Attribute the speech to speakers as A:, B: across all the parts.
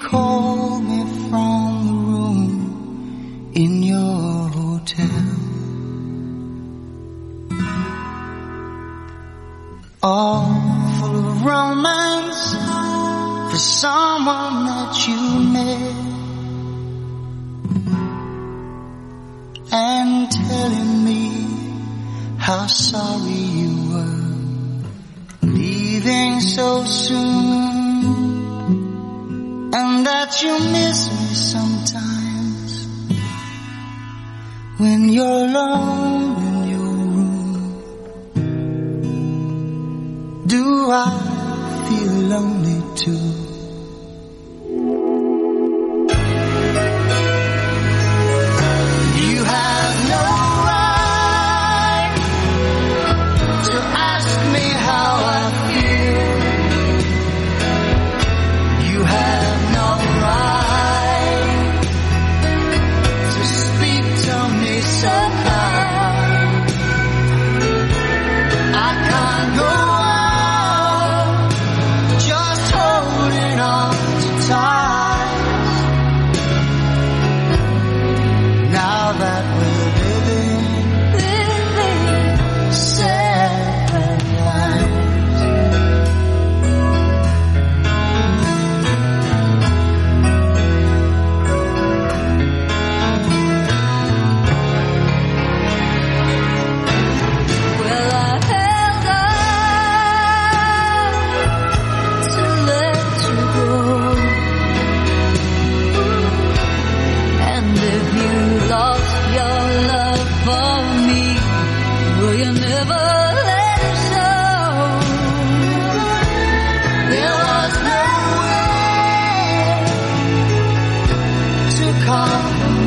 A: call me from the room in your hotel. All full of romance for someone that you met. And telling me how sorry you were leaving so soon that you miss me sometimes when you're alone in your room. Do I feel lonely too?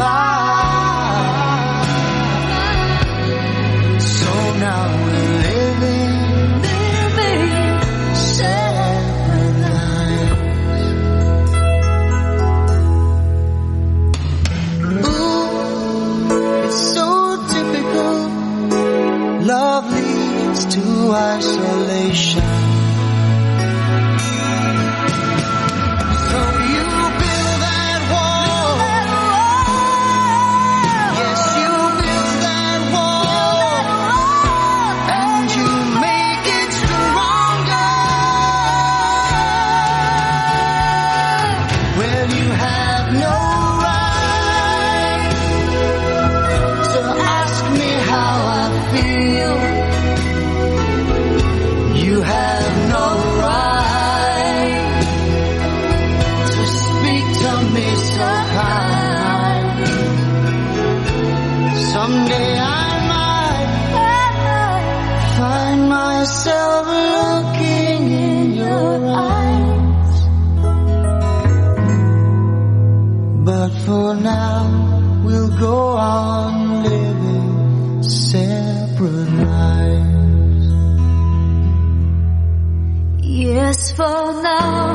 A: Compromise. Someday I might find myself looking in your eyes. But for now, we'll go on living separate lives.
B: Yes, for now